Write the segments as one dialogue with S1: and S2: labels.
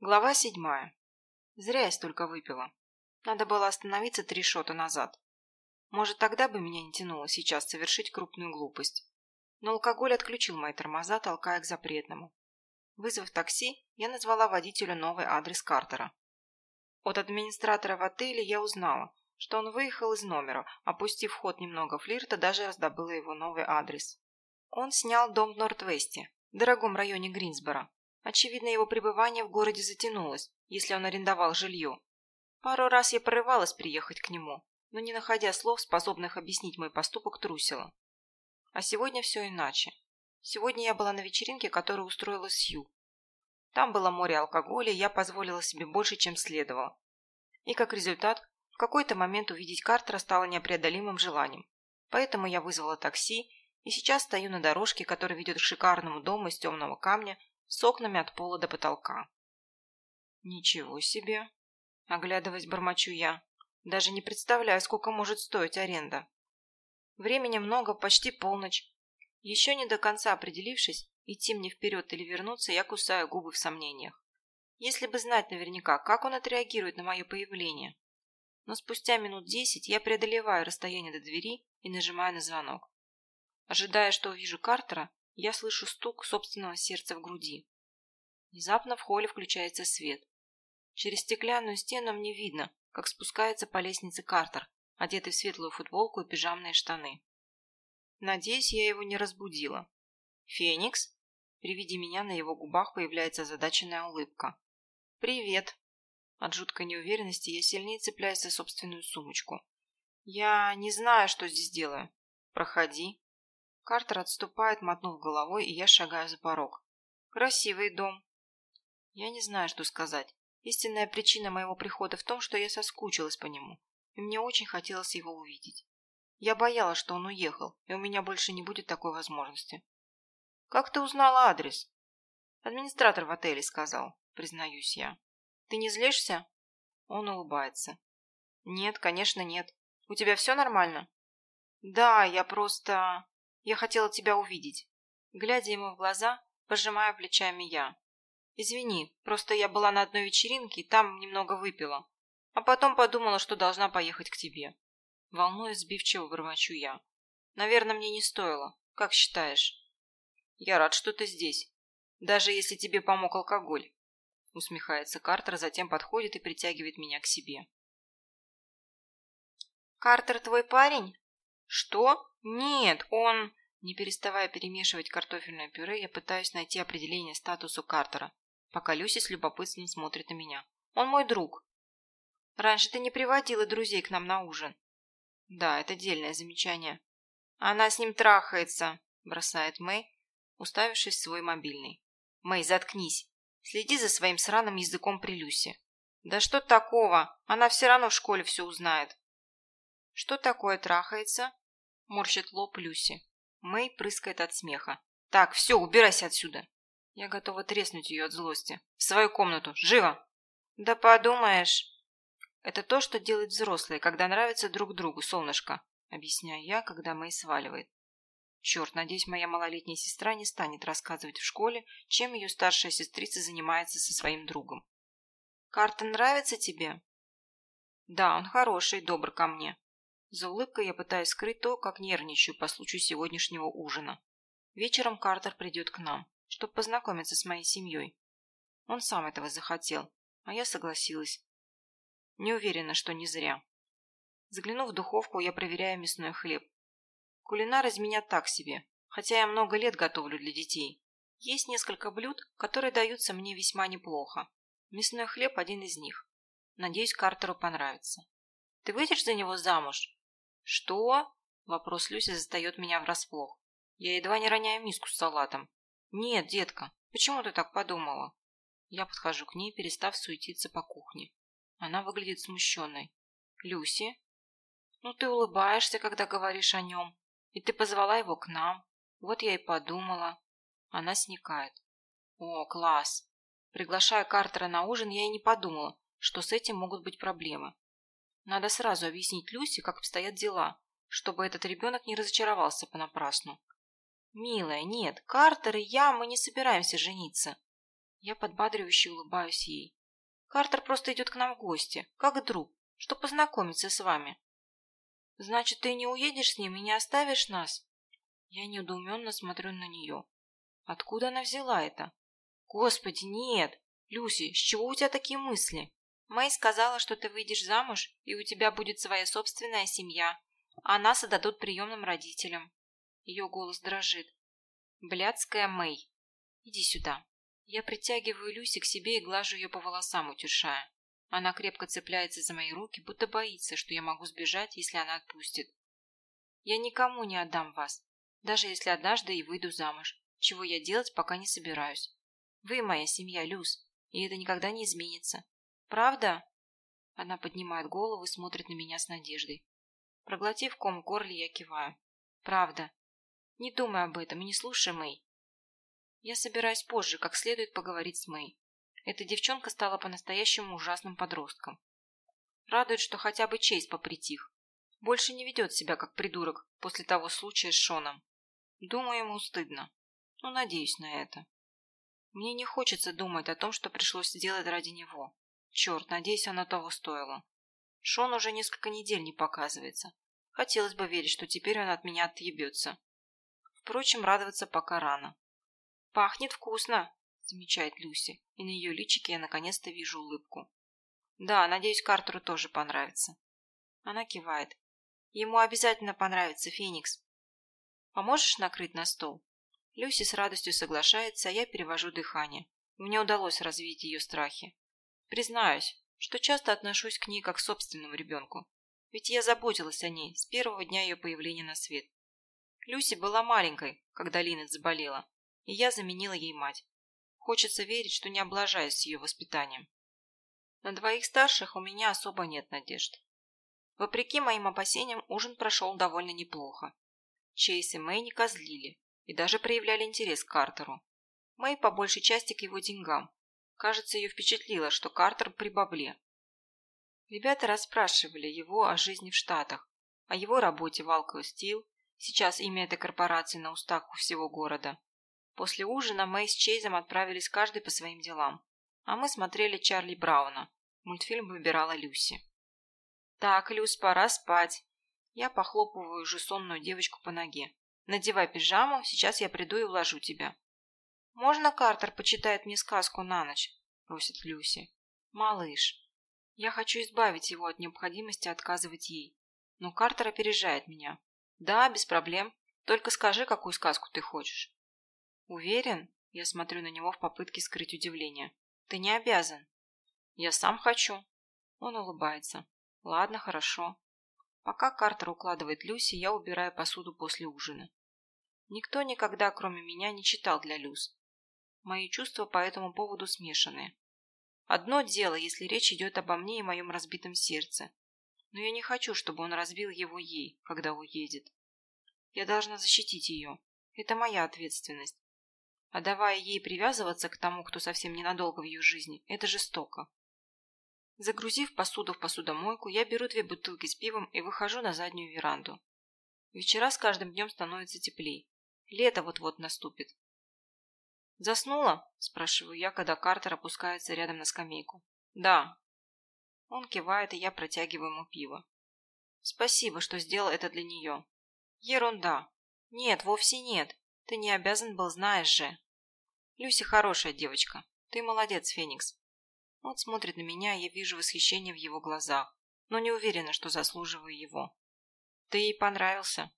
S1: Глава седьмая. Зря я столько выпила. Надо было остановиться три шота назад. Может, тогда бы меня не тянуло сейчас совершить крупную глупость. Но алкоголь отключил мои тормоза, толкая к запретному. Вызвав такси, я назвала водителю новый адрес Картера. От администратора в отеле я узнала, что он выехал из номера, опустив в ход немного флирта, даже раздобыла его новый адрес. Он снял дом в Норт-Весте, дорогом районе Гринсборо. Очевидно, его пребывание в городе затянулось, если он арендовал жилье. Пару раз я порывалась приехать к нему, но не находя слов, способных объяснить мой поступок, трусила. А сегодня все иначе. Сегодня я была на вечеринке, которую устроила Сью. Там было море алкоголя, и я позволила себе больше, чем следовало. И как результат, в какой-то момент увидеть Картера стало непреодолимым желанием. Поэтому я вызвала такси, и сейчас стою на дорожке, которая ведет к шикарному дому из темного камня с окнами от пола до потолка. «Ничего себе!» – оглядываясь, бормочу я. «Даже не представляю, сколько может стоить аренда». Времени много, почти полночь. Еще не до конца определившись, идти мне вперед или вернуться, я кусаю губы в сомнениях. Если бы знать наверняка, как он отреагирует на мое появление. Но спустя минут десять я преодолеваю расстояние до двери и нажимаю на звонок. Ожидая, что увижу Картера, я слышу стук собственного сердца в груди. Внезапно в холле включается свет. Через стеклянную стену мне видно, как спускается по лестнице Картер, одетый в светлую футболку и пижамные штаны. Надеюсь, я его не разбудила. «Феникс?» При виде меня на его губах появляется озадаченная улыбка. «Привет!» От жуткой неуверенности я сильнее цепляюсь за собственную сумочку. «Я не знаю, что здесь делаю. Проходи». Картер отступает, мотнув головой, и я шагаю за порог. Красивый дом. Я не знаю, что сказать. Истинная причина моего прихода в том, что я соскучилась по нему, и мне очень хотелось его увидеть. Я боялась, что он уехал, и у меня больше не будет такой возможности. «Как ты узнала адрес?» «Администратор в отеле сказал», признаюсь я. «Ты не злишься?» Он улыбается. «Нет, конечно, нет. У тебя все нормально?» «Да, я просто...» Я хотела тебя увидеть. Глядя ему в глаза, пожимая плечами я. Извини, просто я была на одной вечеринке и там немного выпила. А потом подумала, что должна поехать к тебе. Волнуясь, сбивчиво бормочу я. Наверное, мне не стоило. Как считаешь? Я рад, что ты здесь. Даже если тебе помог алкоголь. Усмехается Картер, затем подходит и притягивает меня к себе. «Картер твой парень?» «Что? Нет, он...» Не переставая перемешивать картофельное пюре, я пытаюсь найти определение статусу Картера, пока Люси с любопытством смотрит на меня. «Он мой друг». «Раньше ты не приводила друзей к нам на ужин». «Да, это дельное замечание». «Она с ним трахается», – бросает Мэй, уставившись в свой мобильный. «Мэй, заткнись. Следи за своим сраным языком при Люсе». «Да что такого? Она все равно в школе все узнает». «Что такое трахается?» – морщит лоб Люси. Мэй прыскает от смеха. «Так, все, убирайся отсюда!» Я готова треснуть ее от злости. «В свою комнату! Живо!» «Да подумаешь!» «Это то, что делают взрослые, когда нравятся друг другу, солнышко», объясняю я, когда Мэй сваливает. Черт, надеюсь, моя малолетняя сестра не станет рассказывать в школе, чем ее старшая сестрица занимается со своим другом. «Картон нравится тебе?» «Да, он хороший, добр ко мне. За улыбкой я пытаюсь скрыть то, как нервничаю по случаю сегодняшнего ужина. Вечером Картер придет к нам, чтобы познакомиться с моей семьей. Он сам этого захотел, а я согласилась. Не уверена, что не зря. Заглянув в духовку, я проверяю мясной хлеб. Кулинар из меня так себе, хотя я много лет готовлю для детей. Есть несколько блюд, которые даются мне весьма неплохо. Мясной хлеб – один из них. Надеюсь, Картеру понравится. Ты выйдешь за него замуж? «Что?» – вопрос Люси застает меня врасплох. Я едва не роняю миску с салатом. «Нет, детка, почему ты так подумала?» Я подхожу к ней, перестав суетиться по кухне. Она выглядит смущенной. «Люси?» «Ну ты улыбаешься, когда говоришь о нем. И ты позвала его к нам. Вот я и подумала». Она сникает. «О, класс!» Приглашая Картера на ужин, я и не подумала, что с этим могут быть проблемы. Надо сразу объяснить Люси, как обстоят дела, чтобы этот ребенок не разочаровался понапрасну. «Милая, нет, Картер и я, мы не собираемся жениться». Я подбадривающе улыбаюсь ей. Картер просто идет к нам в гости, как друг, чтобы познакомиться с вами. Значит, ты не уедешь с ним и не оставишь нас? Я недоуменно смотрю на нее. Откуда она взяла это? Господи, нет! Люси, с чего у тебя такие мысли? Мэй сказала, что ты выйдешь замуж, и у тебя будет своя собственная семья, а нас отдадут приемным родителям. Ее голос дрожит. Блядская Мэй. Иди сюда. Я притягиваю Люси к себе и глажу ее по волосам, утешая. Она крепко цепляется за мои руки, будто боится, что я могу сбежать, если она отпустит. Я никому не отдам вас, даже если однажды и выйду замуж, чего я делать пока не собираюсь. Вы моя семья, Люс, и это никогда не изменится. Правда? Она поднимает голову и смотрит на меня с надеждой. Проглотив ком в горле, я киваю. Правда. Не думай об этом и не слушай Мэй. Я собираюсь позже, как следует поговорить с Мэй. Эта девчонка стала по-настоящему ужасным подростком. Радует, что хотя бы Чейз попритих. Больше не ведет себя как придурок после того случая с Шоном. Думаю, ему стыдно. Но надеюсь на это. Мне не хочется думать о том, что пришлось сделать ради него. Черт, надеюсь, оно того стоило. Шон уже несколько недель не показывается. Хотелось бы верить, что теперь он от меня отъебется. Впрочем, радоваться пока рано. «Пахнет вкусно», — замечает Люси, и на ее личике я наконец-то вижу улыбку. «Да, надеюсь, Картеру тоже понравится». Она кивает. «Ему обязательно понравится, Феникс. Поможешь накрыть на стол?» Люси с радостью соглашается, а я перевожу дыхание. Мне удалось развить ее страхи. Признаюсь, что часто отношусь к ней как к собственному ребенку. Ведь я заботилась о ней с первого дня ее появления на свет. Люси была маленькой, когда Линет заболела, и я заменила ей мать. Хочется верить, что не облажаюсь с ее воспитанием. На двоих старших у меня особо нет надежд. Вопреки моим опасениям, ужин прошел довольно неплохо. Чейз и Мэй не козлили и даже проявляли интерес к Картеру. Мэй по большей части к его деньгам. Кажется, ее впечатлило, что Картер при бабле. Ребята расспрашивали его о жизни в Штатах, о его работе в Alco Steel, сейчас имя этой корпорации на устах у всего города, После ужина Мэй с Чейзом отправились каждый по своим делам, а мы смотрели Чарли Брауна. Мультфильм выбирала Люси. «Так, Люс, пора спать». Я похлопываю уже сонную девочку по ноге. «Надевай пижаму, сейчас я приду и уложу тебя». «Можно Картер почитает мне сказку на ночь?» – просит Люси. «Малыш, я хочу избавить его от необходимости отказывать ей. Но Картер опережает меня. Да, без проблем. Только скажи, какую сказку ты хочешь. «Уверен?» Я смотрю на него в попытке скрыть удивление. «Ты не обязан». «Я сам хочу». Он улыбается. «Ладно, хорошо». Пока Картер укладывает Люси, я убираю посуду после ужина. Никто никогда, кроме меня, не читал для Люс. Мои чувства по этому поводу смешанные. Одно дело, если речь идет обо мне и моем разбитом сердце. Но я не хочу, чтобы он разбил его ей, когда уедет. Я должна защитить ее. Это моя ответственность. А давая ей привязываться к тому, кто совсем ненадолго в ее жизни, это жестоко. Загрузив посуду в посудомойку, я беру две бутылки с пивом и выхожу на заднюю веранду. Вечера с каждым днем становится теплей. Лето вот-вот наступит. «Заснула?» – спрашиваю я, когда Картер опускается рядом на скамейку. «Да». Он кивает, и я протягиваю ему пиво. «Спасибо, что сделал это для нее». «Ерунда». «Нет, вовсе нет. Ты не обязан был, знаешь же. Люси хорошая девочка. Ты молодец, Феникс. Он смотрит на меня, и я вижу восхищение в его глазах, но не уверена, что заслуживаю его. Ты ей понравился?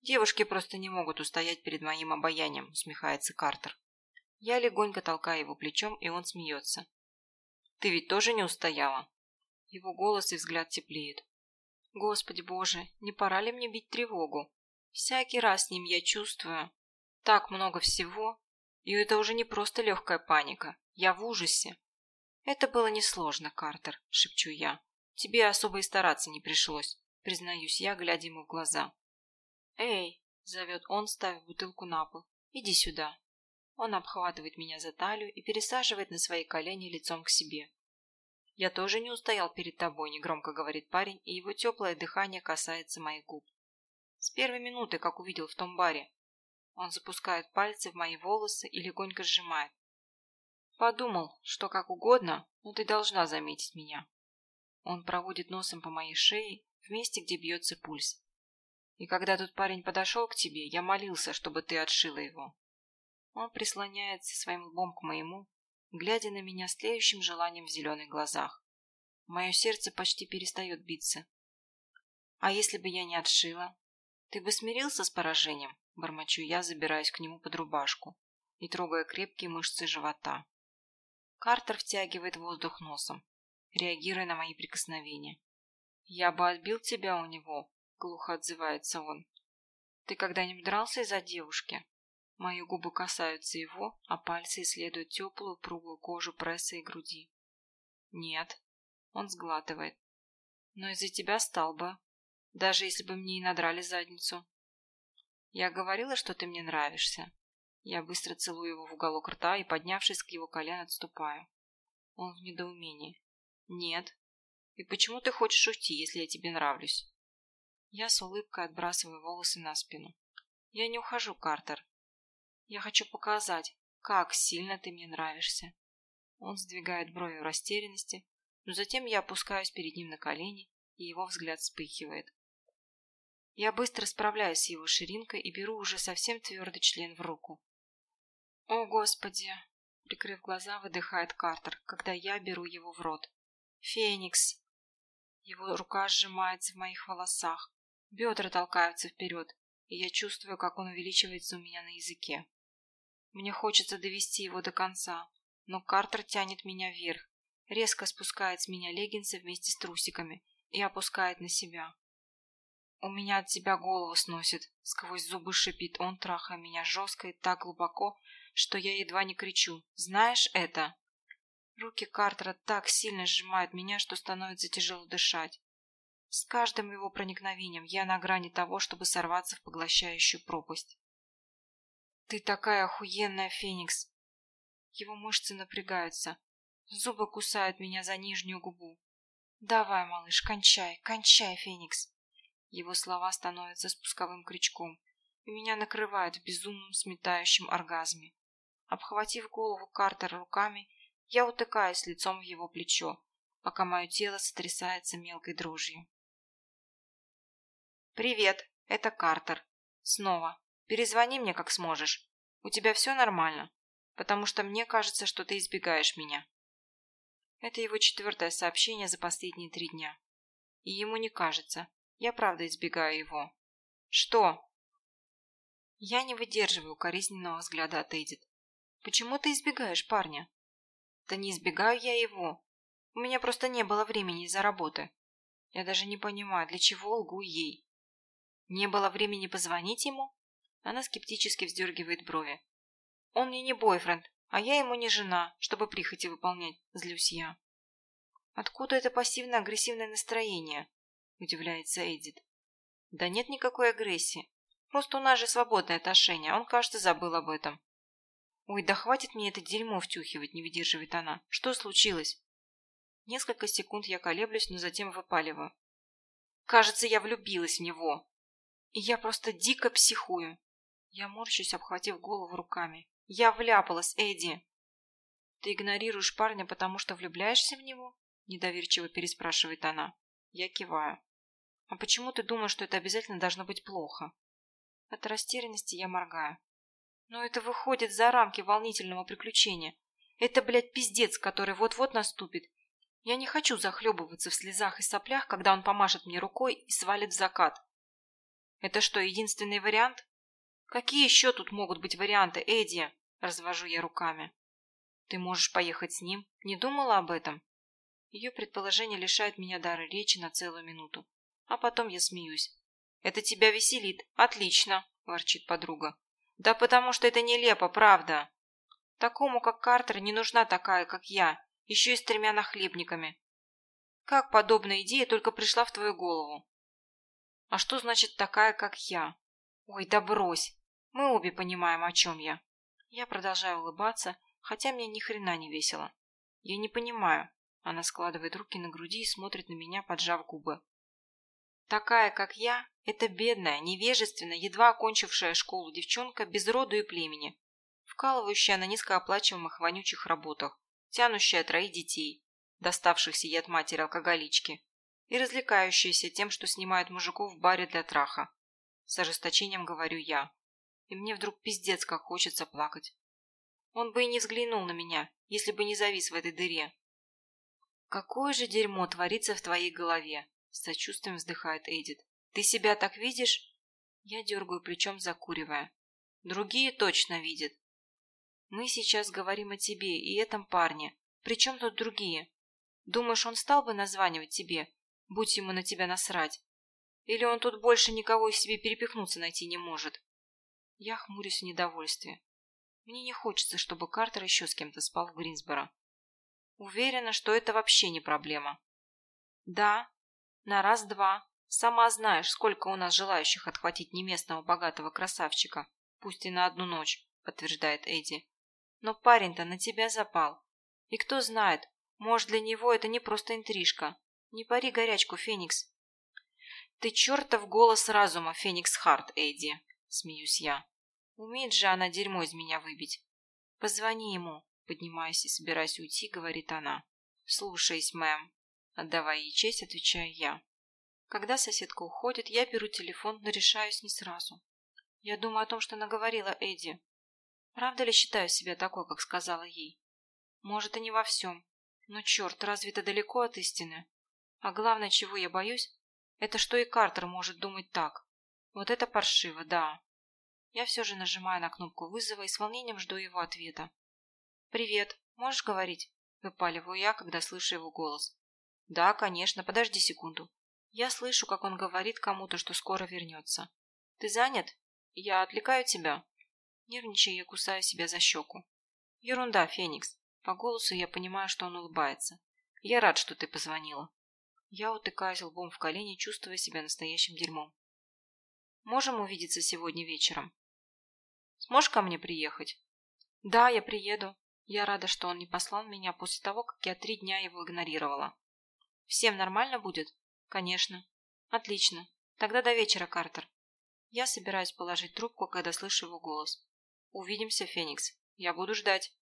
S1: Девушки просто не могут устоять перед моим обаянием, усмехается Картер. Я легонько толкаю его плечом, и он смеется. Ты ведь тоже не устояла? Его голос и взгляд теплеет. Господи боже, не пора ли мне бить тревогу? Всякий раз с ним я чувствую, так много всего, и это уже не просто легкая паника. Я в ужасе. Это было несложно, Картер, шепчу я. Тебе особо и стараться не пришлось, признаюсь я, глядя ему в глаза. Эй, зовет он, ставя бутылку на пол. Иди сюда. Он обхватывает меня за талию и пересаживает на свои колени лицом к себе. «Я тоже не устоял перед тобой», – негромко говорит парень, и его теплое дыхание касается моих губ. С первой минуты, как увидел в том баре, он запускает пальцы в мои волосы и легонько сжимает. Подумал, что как угодно, но ты должна заметить меня. Он проводит носом по моей шее, в месте, где бьется пульс. И когда тот парень подошел к тебе, я молился, чтобы ты отшила его. Он прислоняется своим лбом к моему, глядя на меня с тлеющим желанием в зеленых глазах. Мое сердце почти перестает биться. А если бы я не отшила? Ты бы смирился с поражением? Бормочу я, забираясь к нему под рубашку и трогая крепкие мышцы живота. Картер втягивает воздух носом, реагируя на мои прикосновения. «Я бы отбил тебя у него», — глухо отзывается он. «Ты когда-нибудь дрался из-за девушки?» Мои губы касаются его, а пальцы исследуют теплую, пругую кожу пресса и груди. «Нет», — он сглатывает. «Но из-за тебя стал бы, даже если бы мне и надрали задницу». «Я говорила, что ты мне нравишься». Я быстро целую его в уголок рта и, поднявшись к его колен, отступаю. Он в недоумении. «Нет, и почему ты хочешь уйти, если я тебе нравлюсь? Я с улыбкой отбрасываю волосы на спину. Я не ухожу, Картер. Я хочу показать, как сильно ты мне нравишься. Он сдвигает брови в растерянности, но затем я опускаюсь перед ним на колени, и его взгляд вспыхивает. Я быстро справляюсь с его ширинкой и беру уже совсем твердый член в руку. «О, Господи!» — прикрыв глаза, выдыхает Картер, когда я беру его в рот. «Феникс!» Его рука сжимается в моих волосах. Бедра толкаются вперед, и я чувствую, как он увеличивается у меня на языке. Мне хочется довести его до конца, но Картер тянет меня вверх, резко спускает с меня леггинсы вместе с трусиками и опускает на себя. У меня от тебя голову сносит, сквозь зубы шипит он, трахая меня жестко и так глубоко, что я едва не кричу. Знаешь это? Руки Картера так сильно сжимают меня, что становится тяжело дышать. С каждым его проникновением я на грани того, чтобы сорваться в поглощающую пропасть. «Ты такая охуенная, Феникс!» Его мышцы напрягаются. Зубы кусают меня за нижнюю губу. «Давай, малыш, кончай, кончай, Феникс!» Его слова становятся спусковым крючком, и меня накрывает в безумном сметающем оргазме. Обхватив голову Картера руками, я утыкаюсь лицом в его плечо, пока мое тело сотрясается мелкой дрожью. «Привет, это Картер. Снова. Перезвони мне, как сможешь. У тебя все нормально? Потому что мне кажется, что ты избегаешь меня». Это его четвертое сообщение за последние три дня. И ему не кажется. Я правда избегаю его. «Что?» Я не выдерживаю укоризненного взгляда от Эдит. «Почему ты избегаешь парня?» Да не избегаю я его. У меня просто не было времени из-за работы. Я даже не понимаю, для чего лгу ей. Не было времени позвонить ему? Она скептически вздергивает брови. Он мне не бойфренд, а я ему не жена, чтобы прихоти выполнять, злюсь я. Откуда это пассивно-агрессивное настроение? Удивляется Эдит. Да нет никакой агрессии. Просто у нас же свободное отношение, а он, кажется, забыл об этом. «Ой, да хватит мне это дерьмо втюхивать», — не выдерживает она. «Что случилось?» Несколько секунд я колеблюсь, но затем выпаливаю. «Кажется, я влюбилась в него. И я просто дико психую». Я морщусь, обхватив голову руками. «Я вляпалась, Эдди!» «Ты игнорируешь парня, потому что влюбляешься в него?» Недоверчиво переспрашивает она. Я киваю. «А почему ты думаешь, что это обязательно должно быть плохо?» От растерянности я моргаю. Но это выходит за рамки волнительного приключения. Это, блядь, пиздец, который вот-вот наступит. Я не хочу захлебываться в слезах и соплях, когда он помашет мне рукой и свалит в закат. Это что, единственный вариант? Какие еще тут могут быть варианты, Эдди? Развожу я руками. Ты можешь поехать с ним? Не думала об этом? Ее предположение лишает меня дара речи на целую минуту. А потом я смеюсь. «Это тебя веселит. Отлично!» – ворчит подруга. Да потому что это нелепо, правда. Такому, как Картер, не нужна такая, как я, еще и с тремя нахлебниками. Как подобная идея только пришла в твою голову? А что значит такая, как я? Ой, да брось. Мы обе понимаем, о чем я. Я продолжаю улыбаться, хотя мне ни хрена не весело. Я не понимаю. Она складывает руки на груди и смотрит на меня, поджав губы. Такая, как я, это бедная, невежественная, едва окончившая школу девчонка без роду и племени. вкалывающая на низкооплачиваемых вонючих работах, тянущая троих детей, доставшихся ей от матери-алкоголички, и развлекающаяся тем, что снимает мужиков в баре для траха. С ожесточением говорю я. И мне вдруг пиздец, как хочется плакать. Он бы и не взглянул на меня, если бы не завис в этой дыре. «Какое же дерьмо творится в твоей голове?» С сочувствием вздыхает Эдит. «Ты себя так видишь?» Я дергаю плечом, закуривая. «Другие точно видят. Мы сейчас говорим о тебе и этом парне. Причем тут другие? Думаешь, он стал бы названивать тебе, будь ему на тебя насрать? Или он тут больше никого из себе перепихнуться найти не может?» Я хмурюсь в недовольстве. Мне не хочется, чтобы Картер еще с кем-то спал в Гринсборо. Уверена, что это вообще не проблема. Да, на раз-два. Сама знаешь, сколько у нас желающих отхватить неместного богатого красавчика, пусть и на одну ночь, подтверждает Эдди. Но парень-то на тебя запал. И кто знает, может, для него это не просто интрижка. Не пари горячку, Феникс. Ты чертов голос разума, Феникс Харт, Эдди, смеюсь я. Умеет же она дерьмо из меня выбить. Позвони ему, поднимаясь и собираясь уйти, говорит она. Слушаюсь, мэм. Отдавая ей честь, отвечаю я. Когда соседка уходит, я беру телефон, но решаюсь не сразу. Я думаю о том, что наговорила Эдди. Правда ли считаю себя такой, как сказала ей? Может, и не во всем. Но черт, разве это далеко от истины? А главное, чего я боюсь, это что и Картер может думать так. Вот это паршиво, да. Я все же нажимаю на кнопку вызова и с волнением жду его ответа. «Привет. Можешь говорить?» Выпаливаю я, когда слышу его голос. «Да, конечно. Подожди секунду. Я слышу, как он говорит кому-то, что скоро вернется. Ты занят? Я отвлекаю тебя?» Нервничая, я кусаю себя за щеку. «Ерунда, Феникс. По голосу я понимаю, что он улыбается. Я рад, что ты позвонила». Я утыкаюсь лбом в колени, чувствуя себя настоящим дерьмом. «Можем увидеться сегодня вечером?» Сможешь ко мне приехать?» «Да, я приеду. Я рада, что он не послал меня после того, как я три дня его игнорировала». «Всем нормально будет?» «Конечно». «Отлично. Тогда до вечера, Картер». Я собираюсь положить трубку, когда слышу его голос. «Увидимся, Феникс. Я буду ждать».